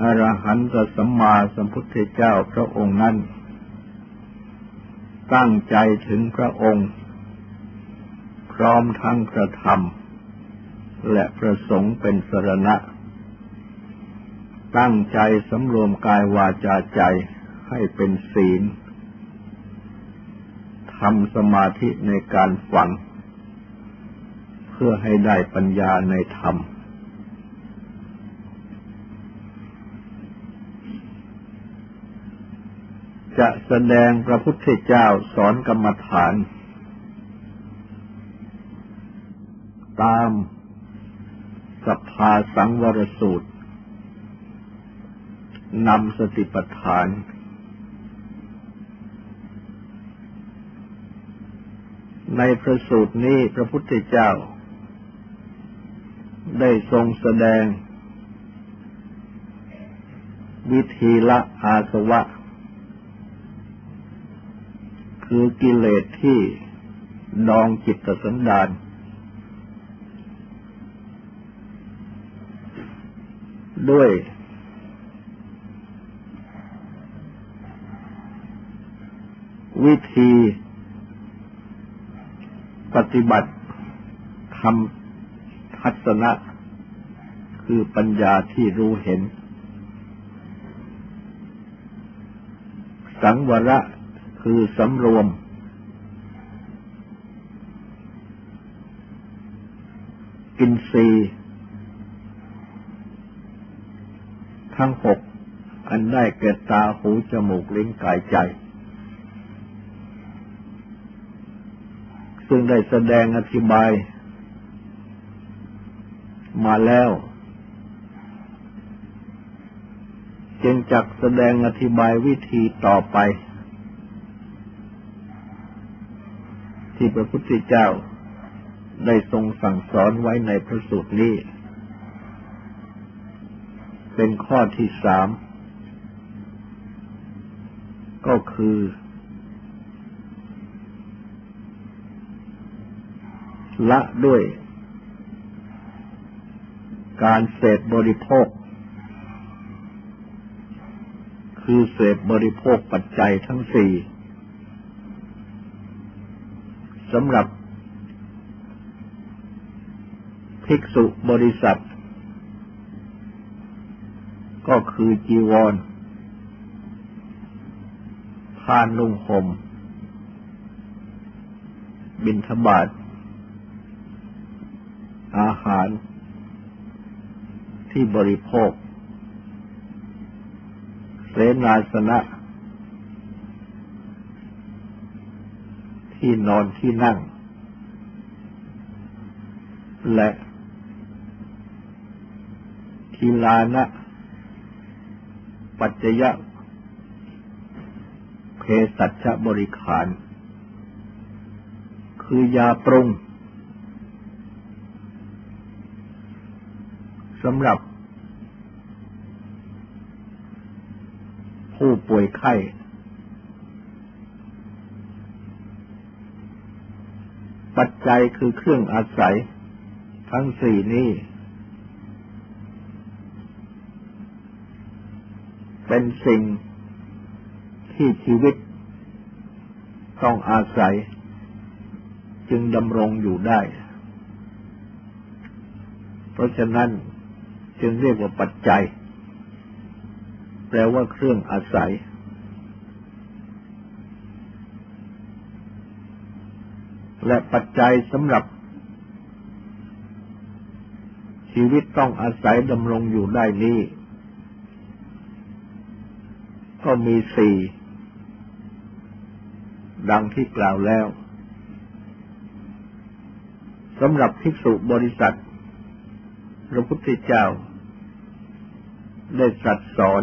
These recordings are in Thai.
อรหันตสัมมาสัมพุทธเจ้าพระองค์นั้น ตั้งใจถึงพระองค์ พร้อมทั้งพระธรรม และพระสงฆ์เป็นสรณะ ตั้งใจสำรวมกายวาจาใจให้เป็นศีลทำสมาธิในการฟัง เพื่อให้ได้ปัญญาในธรรม จะแสดงพระพุทธเจ้าสอนกรรมฐาน ตามสัพพาสังวรสูตรนำสติปัฏฐาน ในพระสูตรนี้พระพุทธเจ้า ได้ทรงแสดง วิธีละอาสวะ คือกิเลสที่ดองจิตสันดาน ด้วย วิธี ปฏิบัติทำทัศนะ คือปัญญาที่รู้เห็น สังวระ คือสำรวม กินซีทั้งหก อันได้แก่ตาหูจมูกลิ้นกายใจ ซึ่งได้แสดงอธิบาย มาแล้ว จึงจักแสดงอธิบายวิธีต่อไป ที่พระพุทธเจ้าได้ทรงสั่งสอนไว้ในพระสูตรนี้ เป็นข้อที่สาม ก็คือ ละด้วย การเสพบริโภค คือเสพบริโภคปัจจัยทั้งสี่ สำหรับภิกษุบริษัทก็คือจีวรผ้านุ่งห่มบินทบาทอาหารที่บริโภค เสนาสนะ ที่นอนที่นั่ง และทีลานะ ปัจจยะเพสัชบริขาร คือยาปรุงสำหรับผู้ป่วยไข้ ปัจจัยคือเครื่องอาศัย ทั้งสี่นี้ เป็นสิ่งที่ชีวิตต้องอาศัย จึงดำรงอยู่ได้ เพราะฉะนั้นจึงเรียกว่าปัจจัย แปลว่าเครื่องอาศัย และปัจจัยสำหรับชีวิตต้องอาศัยดำรงอยู่ได้นี้ ก็มีสี่ดังที่กล่าวแล้วสำหรับภิกษุบริษัทพระพุทธเจ้า ได้สัตสอน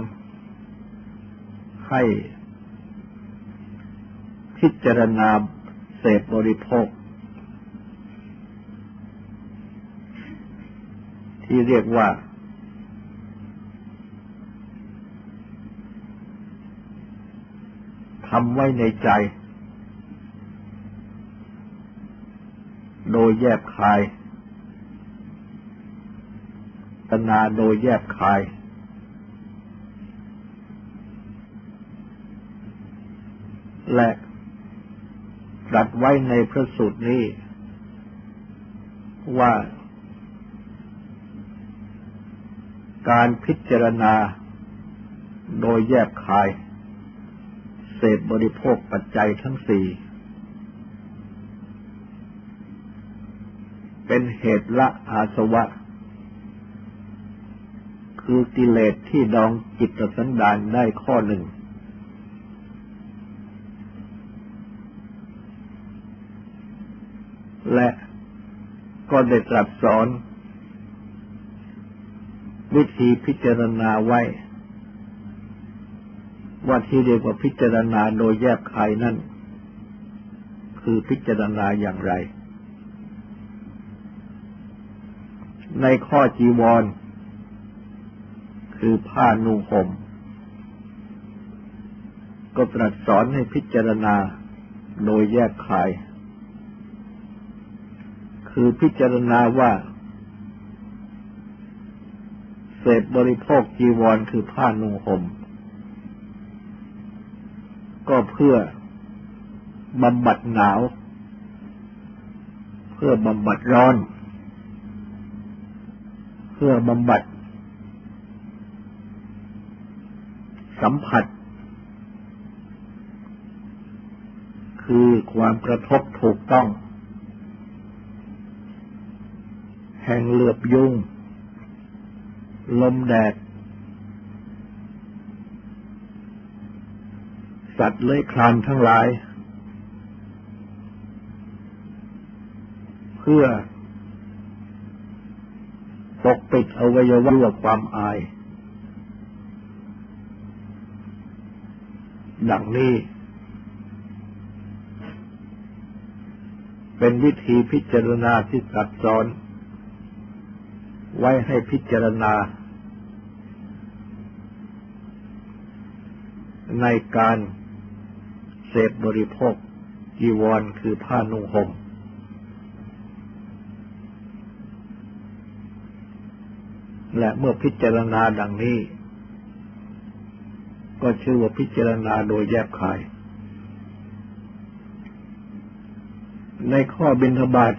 ให้พิจารณา เสพบริโภค ที่เรียกว่า ทำไว้ในใจ โดยแยบคาย ตนาโดยแยบคาย และ รัสไว้ในพระสูตรนี้ ว่าการพิจารณาโดยแยบคาย เสพบริโภคปัจจัยทั้งสี่เป็นเหตุละอาสวะ คือกิเลสที่ดองจิตสันดานได้ข้อหนึ่ง และก็ได้ตรัสสอน วิธีพิจารณาไว้ ว่าที่เรียกว่าพิจารณาโดยแยบคายนั่น คือพิจารณาอย่างไร ในข้อจีวร คือผ้านุ่งห่มก็ตรัสสอนให้พิจารณาโดยแยกคาย คือพิจารณาว่าเศษบริโภคจีวรคือผ้านุ่งห่มก็เพื่อบำบัดหนาว เพื่อบำบัดร้อน เพื่อบำบัด สัมผัส คือความกระทบถูกต้อง แห่งเหลือบยุง ลมแดด สัตว์เลื้อยคลานทั้งหลาย เพื่อปกปิดอวัยวะความอาย ดังนี้ เป็นวิธีพิจารณาที่ตัดซ้อน ไว้ให้พิจารณา ในการเสพบริโภคจีวรคือผ้านุ่งห่มและเมื่อพิจารณาดังนี้ ก็ชื่อว่าพิจารณาโดยแยบคาย ในข้อบิณฑบาต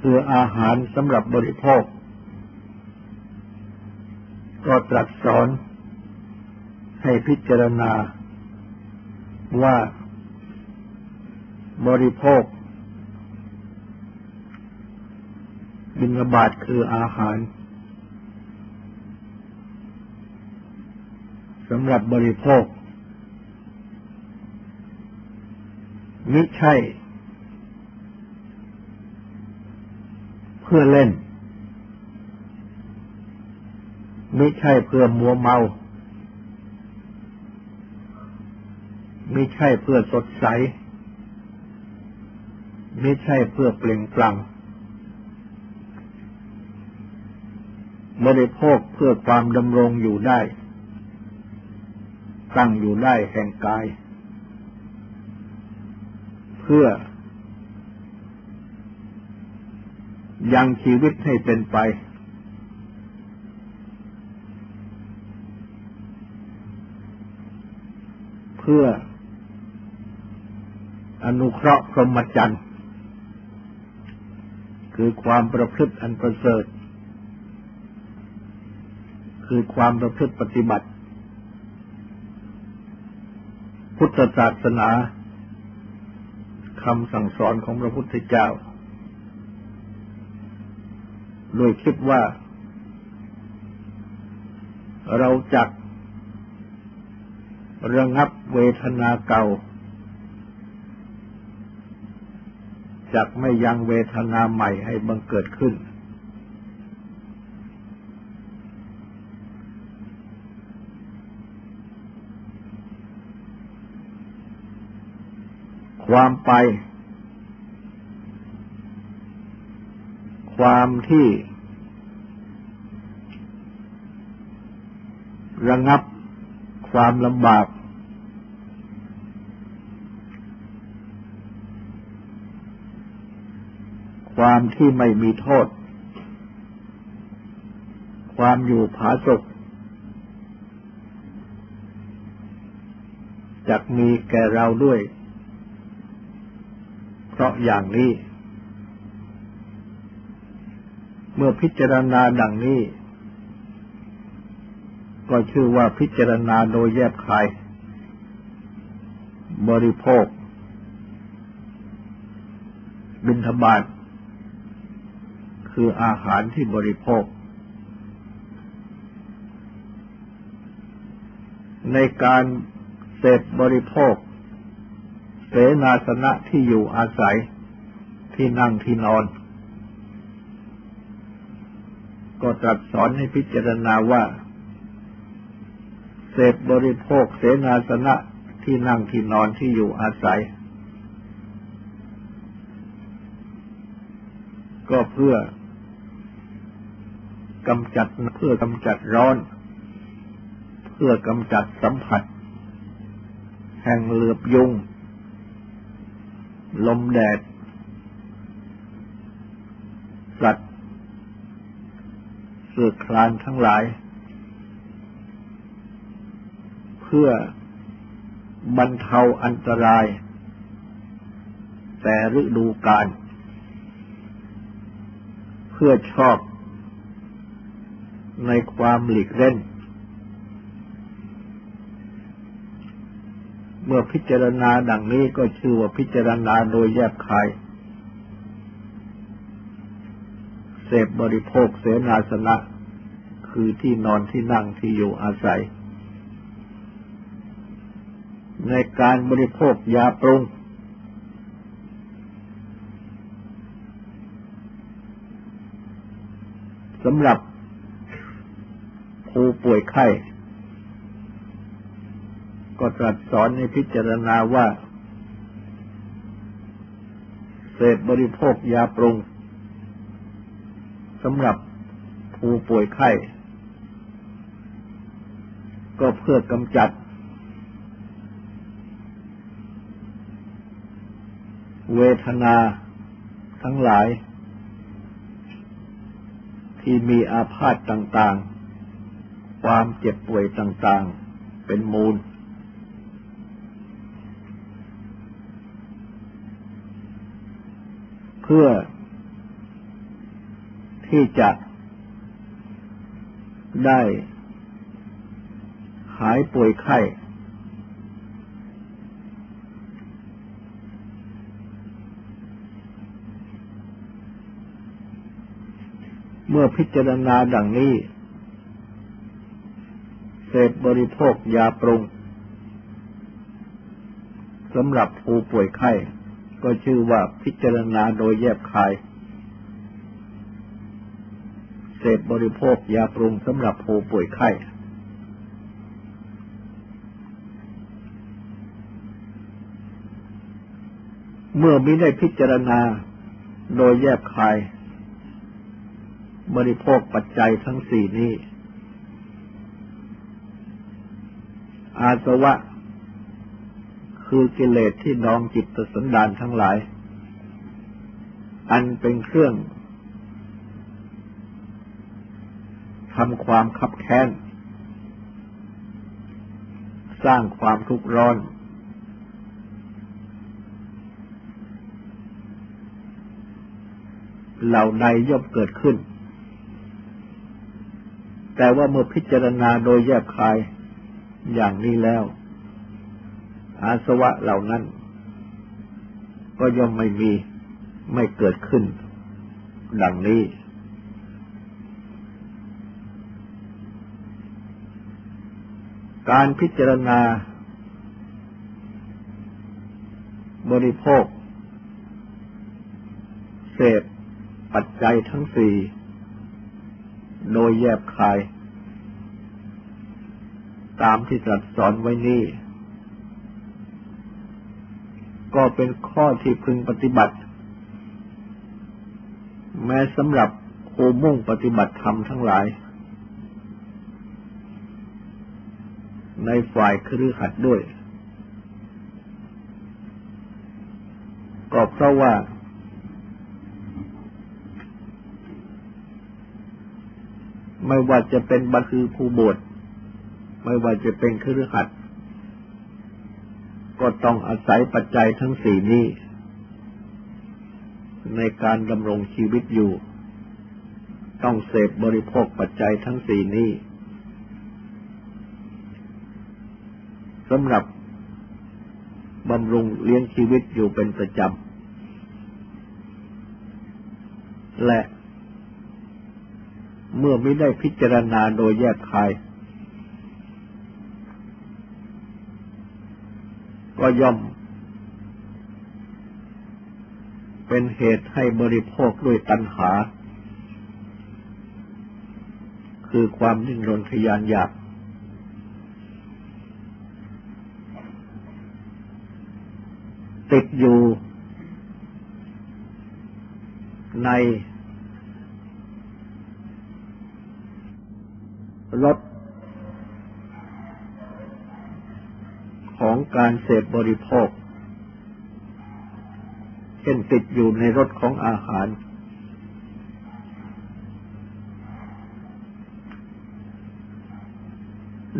คืออาหารสำหรับบริโภค ก็ตรัสสอนให้พิจารณา ว่าบริโภค บิณฑบาตคืออาหารสำหรับบริโภค ไม่ใช่ พื่อเล่น ไม่ใช่เพื่อมัวเมา ไม่ใช่เพื่อสดใส ไม่ใช่เพื่อเปล่งปลั่งบริโภคเพื่อความดำรงอยู่ได้ ตั้งอยู่ได้แห่งกาย เพื่อ ยังชีวิตให้เป็นไป เพื่ออนุเคราะห์พรหมจรรย์คือความประพฤติอันประเสริฐ คือความประพฤติปฏิบัติ พุทธศาสนาคำสั่งสอนของพระพุทธเจ้า ด้วยคิดว่า เราจักระงับเวทนาเก่าจักไม่ยังเวทนาใหม่ให้บังเกิดขึ้น ความไป ความที่ ระงับความลำบาก ความที่ไม่มีโทษ ความอยู่ผาสุกจะมีแก่เราด้วย เพราะอย่างนี้ เมื่อพิจารณาดังนี้ ก็ชื่อว่าพิจารณาโดยแยบคาย บริโภค บิณฑบาตคืออาหารที่บริโภค ในการเสพบริโภค เสนาสนะที่อยู่อาศัยที่นั่งที่นอน ก็ตรัสสอนให้พิจารณาว่า เสพบริโภคเสนาสนะที่นั่งที่นอนที่อยู่อาศัย ก็เพื่อกำจัดเพื่อกำจัดร้อน เพื่อกำจัดสัมผัส แห่งเหลือบยุง ลมแดด สัตว์ เสือคลานทั้งหลาย เพื่อบรรเทาอันตราย แต่ฤดูกาลเพื่อชอบในความหลีกเล่น เมื่อพิจารณาดังนี้ก็ชื่อว่าพิจารณาโดยแยบคาย เสพบริโภคเสนาสนะ คือที่นอนที่นั่งที่อยู่อาศัย ในการบริโภคยาปรุง สำหรับผู้ป่วยไข้ก็ตรัสสอนในพิจารณาว่า เสพบริโภคยาปรุง สำหรับผู้ป่วยไข้ ก็เพื่อกำจัด เวทนาทั้งหลาย ที่มีอาพาธต่างๆ ความเจ็บป่วยต่างๆ เป็นมูล เพื่อ ที่จะได้หายป่วยไข้ เมื่อพิจารณาดังนี้ เสพบริโภคยาปรุงสำหรับผู้ป่วยไข้ ก็ชื่อว่าพิจารณาโดยแยบคาย เสพบริโภคยาปรุงสำหรับผู้ป่วยไข้ เมื่อมิได้พิจารณาโดยแยบคาย บริโภคปัจจัยทั้งสี่นี้ อาสวะ คือกิเลสที่นองจิตสันดานทั้งหลาย อันเป็นเครื่อง ทำความขับแค้น สร้างความทุกข์ร้อน เหล่าใดย่อมเกิดขึ้น แต่ว่าเมื่อพิจารณาโดยแยบคายอย่างนี้แล้ว อาสวะเหล่านั้น ก็ย่อมไม่มีไม่เกิดขึ้น ดังนี้ การพิจารณา บริโภค เสพปัจจัยทั้งสี่โดยแยบคาย ตามที่ตรัสสอนไว้นี้ก็ก็เป็นข้อที่พึงปฏิบัติ แม้สำหรับผู้มุ่งปฏิบัติธรรมทั้งหลาย ในฝ่ายครือขัดด้วย ก็เพราะว่า ไม่ว่าจะเป็นบัคือผู้บวชไม่ว่าจะเป็นครือขัด ก็ต้องอาศัยปัจจัยทั้งสี่นี้ ในการดำรงชีวิตอยู่ ต้องเสพบริโภคปัจจัยทั้งสี่นี้ สำหรับบำรุงเลี้ยงชีวิตอยู่เป็นประจำ และเมื่อไม่ได้พิจารณาโดยแยกคาย ก็ย่อม เป็นเหตุให้บริโภคด้วยตัณหา คือความดิ้นรนทยานอยาก ติดอยู่ในรถของการเสพบริโภค เช่นติดอยู่ในรสของอาหาร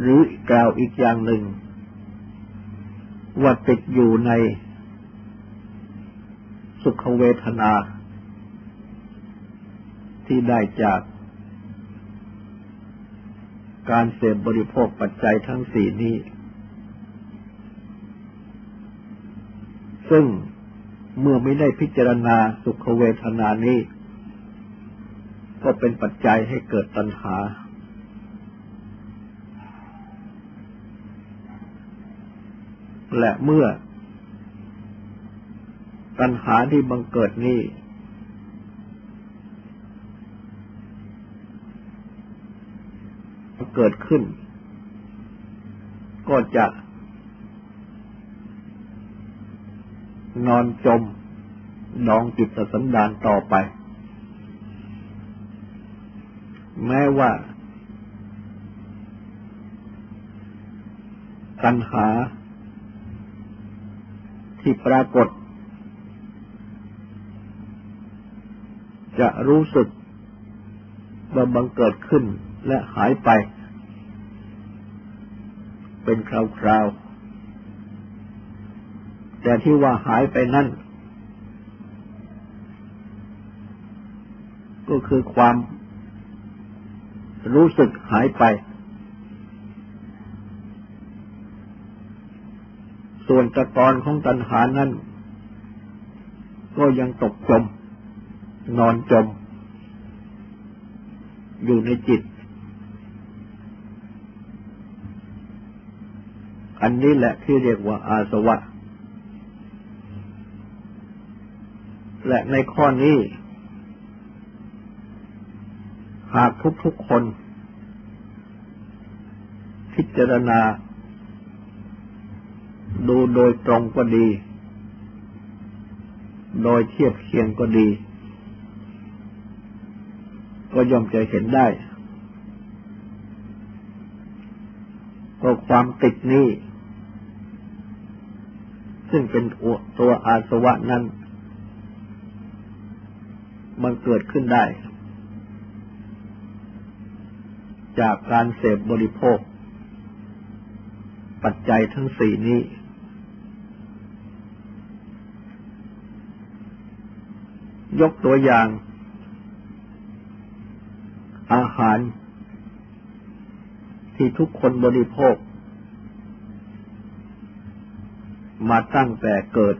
หรือกล่าวอีกอย่างหนึ่ง ว่าติดอยู่ใน สุขเวทนา ที่ได้จากการเสพบริโภคปัจจัยทั้งสี่นี้ ซึ่งเมื่อไม่ได้พิจารณาสุขเวทนานี้ ก็เป็นปัจจัยให้เกิดตัณหา และเมื่อ ตัณหาที่บังเกิดนี้ เกิดขึ้น ก็จะ นอนจมนองจิตสันดานต่อไป แม้ว่า ตัณหาที่ปรากฏ จะรู้สึกว่าบังเกิดขึ้นและหายไป เป็นคราวๆ แต่ที่ว่าหายไปนั่น ก็คือความรู้สึกหายไป ส่วนตะกอนของตัณหานั้น ก็ยังตกจม นอนจม อยู่ในจิต อันนี้แหละที่เรียกว่าอาสวะ และในข้อนี้ หากทุกๆคน พิจารณา ดูโดยตรงก็ดี โดยเทียบเคียงก็ดี ก็ย่อมจะเห็นได้ก็ความติดนี้ ซึ่งเป็นตัวอาสวะนั้น มันเกิดขึ้นได้ จากการเสพบริโภค ปัจจัยทั้งสี่นี้ ยกตัวอย่าง อาหาร ที่ทุกคนบริโภค มาตั้งแต่เกิด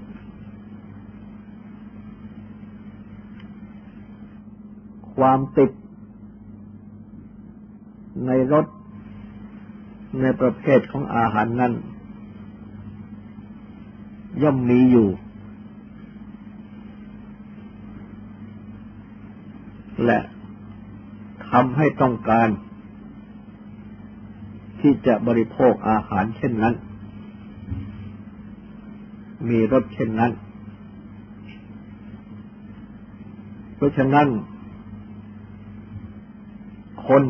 ความติด ในรสในประเภทของอาหารนั้น ย่อมมีอยู่ และทำให้ต้องการ ที่จะบริโภคอาหารเช่นนั้น มีรสเช่นนั้น เพราะฉะนั้น คน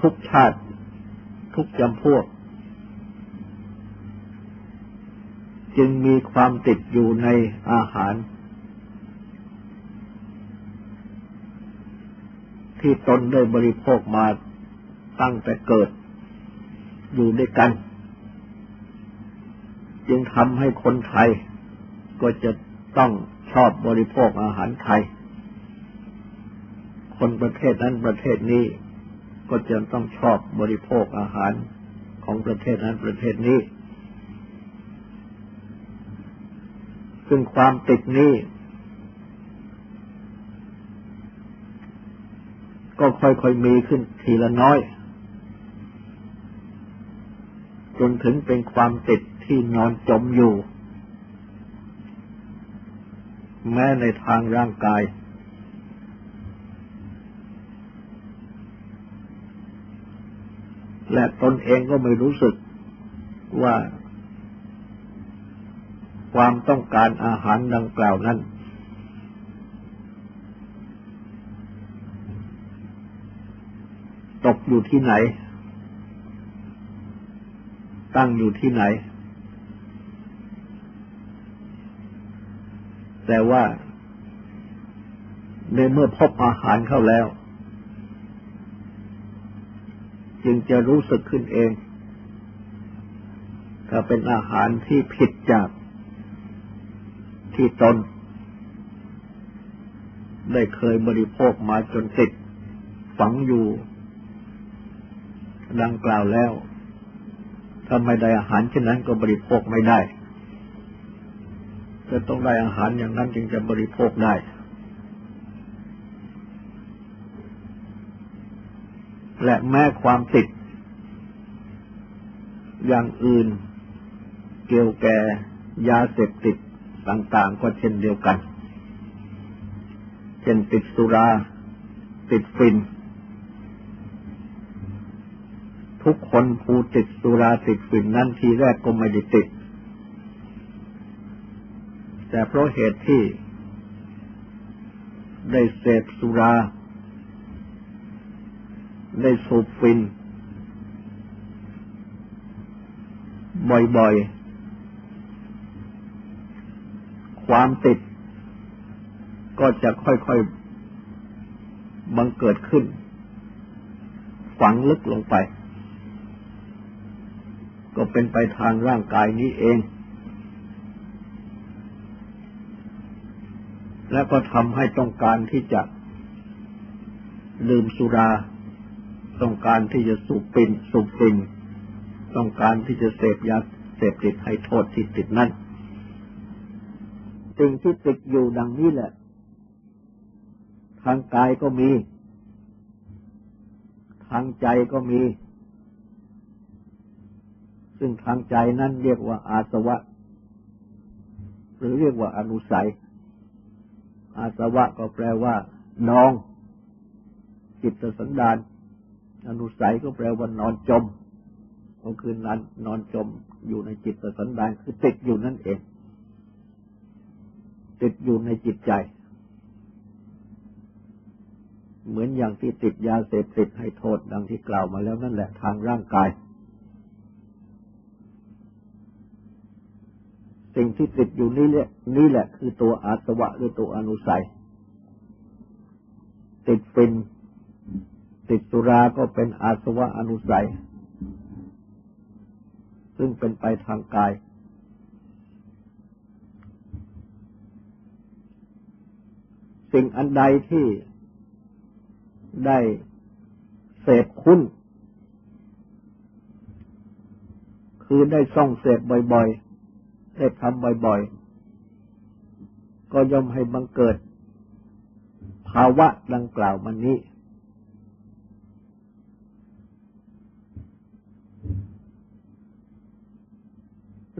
ทุกชาติ ทุกจำพวก จึงมีความติดอยู่ในอาหารที่ตนได้บริโภคมาตั้งแต่เกิด อยู่ด้วยกัน จึงทำให้คนไทย ก็จะต้องชอบบริโภคอาหารไทย คนประเทศนั้นประเทศนี้ ก็จะต้องชอบบริโภคอาหารของประเทศนั้นประเทศนี้ ซึ่งความติดนี้ ก็ค่อยๆมีขึ้นทีละน้อย จนถึงเป็นความติดที่นอนจมอยู่ แม้ในทางร่างกาย และตนเองก็ไม่รู้สึกว่า ความต้องการอาหารดังกล่าวนั้นตกอยู่ที่ไหน ตั้งอยู่ที่ไหน แต่ว่าในเมื่อพบอาหารเข้าแล้ว จึงจะรู้สึกขึ้นเอง ถ้าเป็นอาหารที่ผิดจากที่ตน ได้เคยบริโภคมาจนติดฝังอยู่ ดังกล่าวแล้ว ถ้าไม่ได้อาหารเช่นนั้นก็บริโภคไม่ได้จะต้องได้อาหารอย่างนั้นจึงจะบริโภคได้ และแม้ความติด อย่างอื่นเกี่ยวแก่ยาเสพติดต่างๆก็เช่นเดียวกัน เช่นติดสุรา ติดฟิน ทุกคนผู้ติดสุราติดฝิ่นนั้นทีแรกก็ไม่ได้ติด แต่เพราะเหตุที่ได้เสพสุรา ได้สูบฟิน บ่อยๆ ความติด ก็จะค่อยๆ บังเกิดขึ้น ฝังลึกลงไป ก็เป็นไปทางร่างกายนี้เอง และก็ทำให้ต้องการที่จะดื่มสุรา ต้องการที่จะสูบปินสูบฟินต้องการที่จะเสพยาเสพติดให้โทษที่ติดนั่นสิ่งที่ติดอยู่ดังนี้แหละ ทางกายก็มี ทางใจก็มี ซึ่งทางใจนั้นเรียกว่าอาสวะ หรือเรียกว่าอนุสัย อาสวะก็แปลว่านอง จิตสันดาน อนุสัยก็แปลว่านอนจมก็คือนั้นนอนจมอยู่ในจิตสันดานคือติดอยู่นั่นเอง ติดอยู่ในจิตใจ เหมือนอย่างที่ติดยาเสพติดให้โทษดังที่กล่าวมาแล้วนั่นแหละทางร่างกาย สิ่งที่ติดอยู่นี่แหละนี่แหละ คือตัวอาสวะหรือตัวอนุสัย ติดเป็น ติดสุราก็เป็นอาสวะอนุสัย ซึ่งเป็นไปทางกาย สิ่งอันใดที่ได้เสพคุณคือได้ส่องเสพบ่อยๆ ได้ทำบ่อยๆ ก็ย่อมให้บังเกิด ภาวะดังกล่าวมันนี้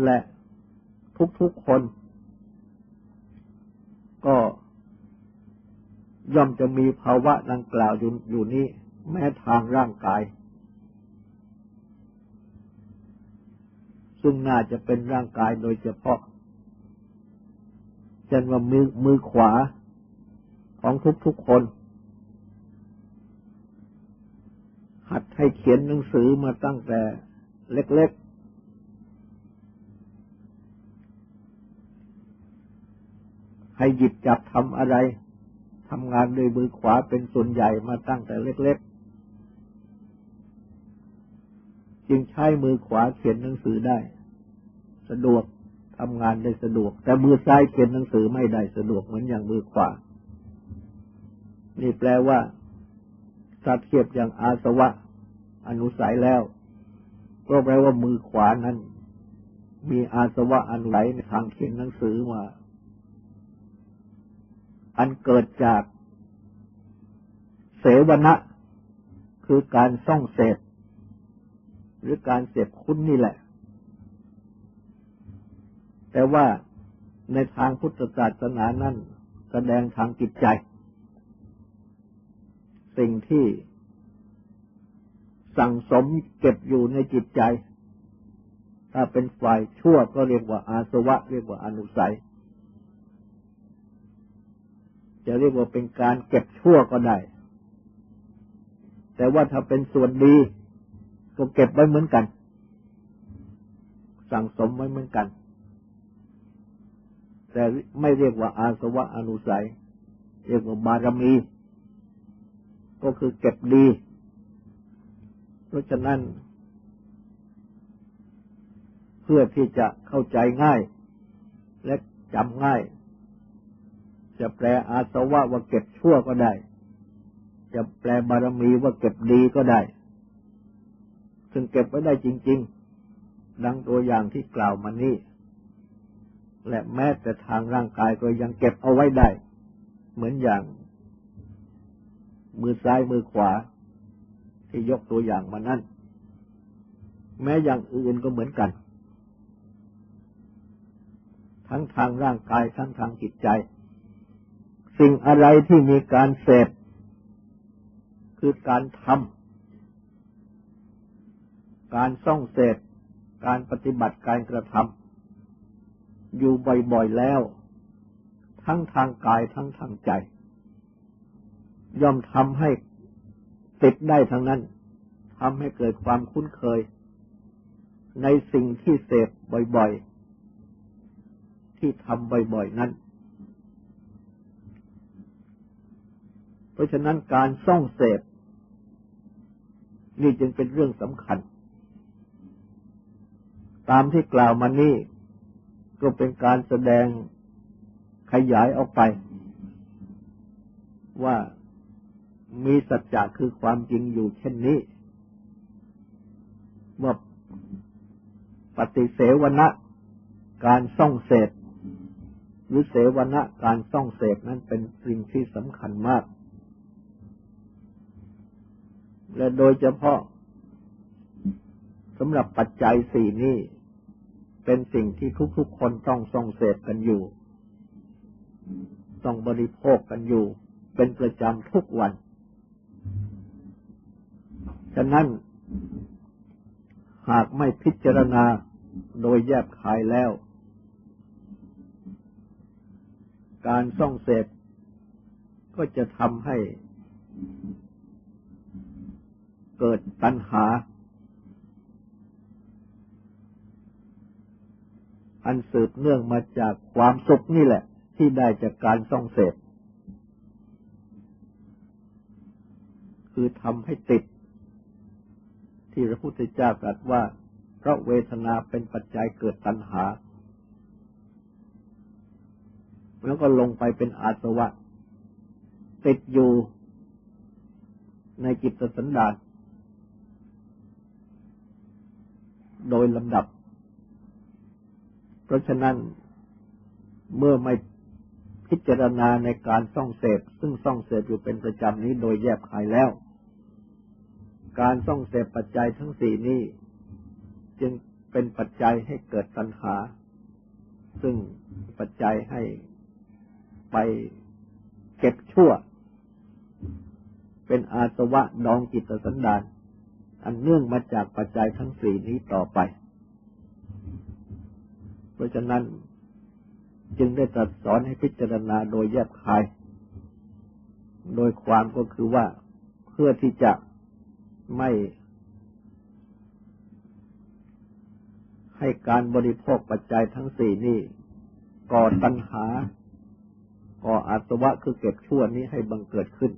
และทุกๆคน ก็ย่อมจะมีภาวะดังกล่าวอยู่อยู่นี้ แม้ทางร่างกาย ซึ่งน่าจะเป็นร่างกายโดยเฉพาะเช่นว่ามือมือขวาของทุกๆคน หัดให้เขียนหนังสือมาตั้งแต่เล็ก ๆ ให้หยิบจับทำอะไรทำงานด้วยมือขวาเป็นส่วนใหญ่มาตั้งแต่เล็ก ๆ จึงใช้มือขวาเขียนหนังสือได้ สะดวกทำงานได้สะดวก แต่มือซ้ายเขียนหนังสือไม่ได้สะดวกเหมือนอย่างมือขวา นี่แปลว่าถ้าเทียบอย่างอาสวะ อนุสัยแล้ว ก็แปลว่ามือขวานั้น มีอาสวะอันุสัยในทางเขียนหนังสือมา อันเกิดจาก เสวนะ คือการส่องเสพ หรือการเสพคุณนี่แหละ แต่ว่าในทางพุทธศาสนานั้นแสดงทางจิตใจ สิ่งที่สั่งสมเก็บอยู่ในจิตใจ ถ้าเป็นฝ่ายชั่วก็เรียกว่าอาสวะ เรียกว่าอนุสัย จะเรียกว่าเป็นการเก็บชั่วก็ได้ แต่ว่าถ้าเป็นส่วนดี ก็เก็บไว้เหมือนกัน สั่งสมไว้เหมือนกัน แต่ไม่เรียกว่าอาสวะอนุสัย เรียกว่าบารมี ก็คือเก็บดี เพราะฉะนั้น เพื่อที่จะเข้าใจง่าย และจำง่าย จะแปลอาสวะว่าเก็บชั่วก็ได้ จะแปลบารมีว่าเก็บดีก็ได้ ซึ่งเก็บไว้ได้จริง ๆ ดังตัวอย่างที่กล่าวมานี้ และแม้แต่ทางร่างกายก็ยังเก็บเอาไว้ได้ เหมือนอย่าง มือซ้ายมือขวา ที่ยกตัวอย่างมานั่นแม้อย่างอื่นก็เหมือนกัน ทั้งทางร่างกายทั้งทางจิตใจ สิ่งอะไรที่มีการเสพคือการทำ การส่องเสพการปฏิบัติการกระทำอยู่บ่อยๆแล้ว ทั้งทางกายทั้งทางใจ ย่อมทำให้ติดได้ทั้งนั้นทำให้เกิดความคุ้นเคย ในสิ่งที่เสพบ่อยๆ ที่ทำบ่อยๆ นั้น เพราะฉะนั้นการส่องเสพนี่จึงเป็นเรื่องสำคัญ ตามที่กล่าวมานี่ก็เป็นการแสดงขยายออกไป ว่ามีสัจจะคือความจริงอยู่เช่นนี้ ว่าปฏิเสวนะการส่องเสพหรือเสวนะการส่องเสพนั้นเป็นสิ่งที่สำคัญมาก และโดยเฉพาะสำหรับปัจจัยสี่นี้ เป็นสิ่งที่ทุกๆคนต้องส่องเสพกันอยู่ ต้องบริโภคกันอยู่ เป็นประจำทุกวัน ฉะนั้น หากไม่พิจารณาโดยแยบคายแล้ว การส่องเสพก็จะทำให้เกิดตัณหา อันสืบเนื่องมาจากความสุขนี่แหละ ที่ได้จากการส่องเสพคือทำให้ติด ที่พระพุทธเจ้าตรัสว่า เพราะเวทนาเป็นปัจจัยเกิดตัณหา แล้วก็ลงไปเป็นอาสวะ ติดอยู่ในจิตสันดานโดยลำดับ เพราะฉะนั้นเมื่อไม่พิจารณาในการส่องเสพ ซึ่งส่องเสพอยู่เป็นประจำนี้โดยแยบคายแล้ว การส่องเสพปัจจัยทั้งสี่นี้ จึงเป็นปัจจัยให้เกิดตัณหา ซึ่งปัจจัยให้ไปเก็บชั่ว เป็นอาสวะดองจิตสันดาน อันเนื่องมาจากปัจจัยทั้งสี่นี้ต่อไป ราะฉะนั้นจึงได้ตรัสสอนให้พิจารณาโดยแยบคาย โดยความก็คือว่าเพื่อที่จะไม่ให้การบริโภคปัจจัยทั้งสี่นี้ก่อตัณหา ก่ออาสวะคือเก็บชั่วนี้ให้บังเกิดขึ้น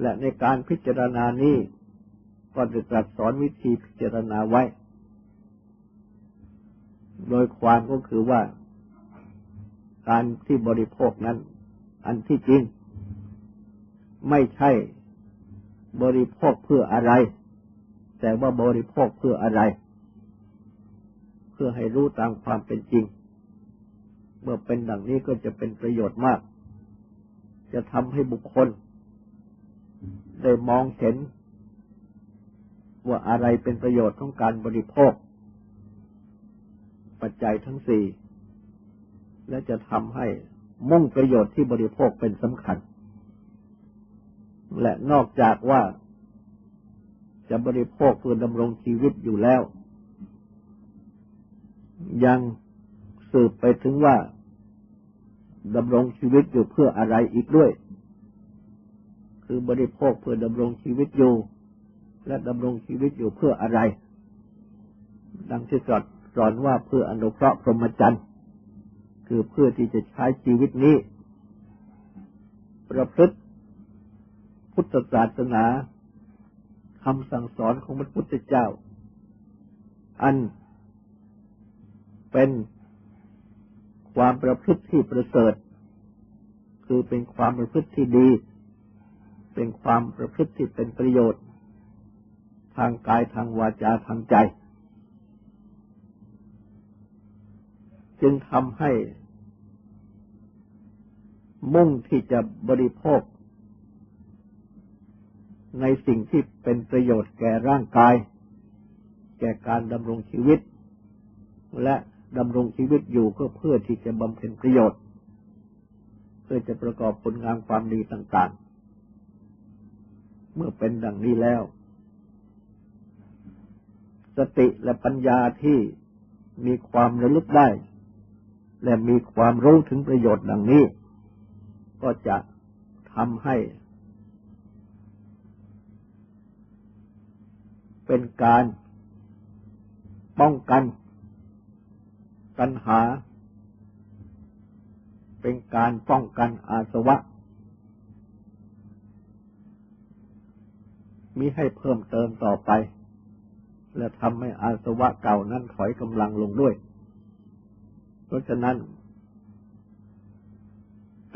และในการพิจารณานี้ก็จะตรัสสอนวิธีพิจารณาไว้ โดยความก็คือว่า การที่บริโภคนั้น อันที่จริง ไม่ใช่บริโภคเพื่ออะไร แต่ว่าบริโภคเพื่ออะไร เพื่อให้รู้ตามความเป็นจริง เมื่อเป็นดังนี้ก็จะเป็นประโยชน์มาก จะทำให้บุคคล ได้มองเห็น ว่าอะไรเป็นประโยชน์ของการบริโภค ปัจจัยทั้งสี่ และจะทำให้มุ่งประโยชน์ที่บริโภคเป็นสำคัญ และนอกจากว่าจะบริโภคเพื่อดำรงชีวิตอยู่แล้ว ยังสืบไปถึงว่าดำรงชีวิตอยู่เพื่ออะไรอีกด้วย คือบริโภคเพื่อดำรงชีวิตอยู่ และดำรงชีวิตอยู่เพื่ออะไร ดังที่ตรัส สอนว่าเพื่ออนุเคราะห์พรหมจรรย์คือเพื่อที่จะใช้ชีวิตนี้ ประพฤติพุทธศาสนาคำสั่งสอนของพระพุทธเจ้า อันเป็นความประพฤติที่ประเสริฐ คือเป็นความประพฤติที่ดี เป็นความประพฤติที่เป็นประโยชน์ ทางกายทางวาจาทางใจ จึงทำให้มุ่งที่จะบริโภค ในสิ่งที่เป็นประโยชน์แก่ร่างกาย แก่การดำรงชีวิต และดำรงชีวิตอยู่ก็เพื่อที่จะบำเพ็ญประโยชน์ เพื่อจะประกอบผลงานความดีต่าง ๆ เมื่อเป็นดังนี้แล้ว สติและปัญญาที่มีความระลึกได้ และมีความรู้ถึงประโยชน์ดังนี้ ก็จะทำให้ เป็นการป้องกันปัญหา เป็นการป้องกันอาสวะมิให้เพิ่มเติมต่อไป และทำให้อาสวะเก่านั้นถอยกำลังลงด้วย ราะฉะนั้น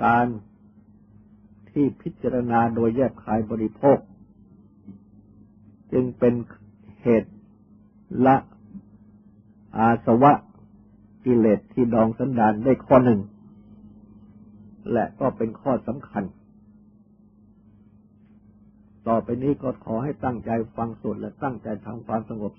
การที่พิจารณาโดยแยกคายบริโภค จึงเป็นเหตุละอาสวะกิเลสที่ดองสันดานได้ข้อหนึ่ง และก็เป็นข้อสำคัญ ต่อไปนี้ก็ขอให้ตั้งใจฟังสวดและตั้งใจทำความสงบ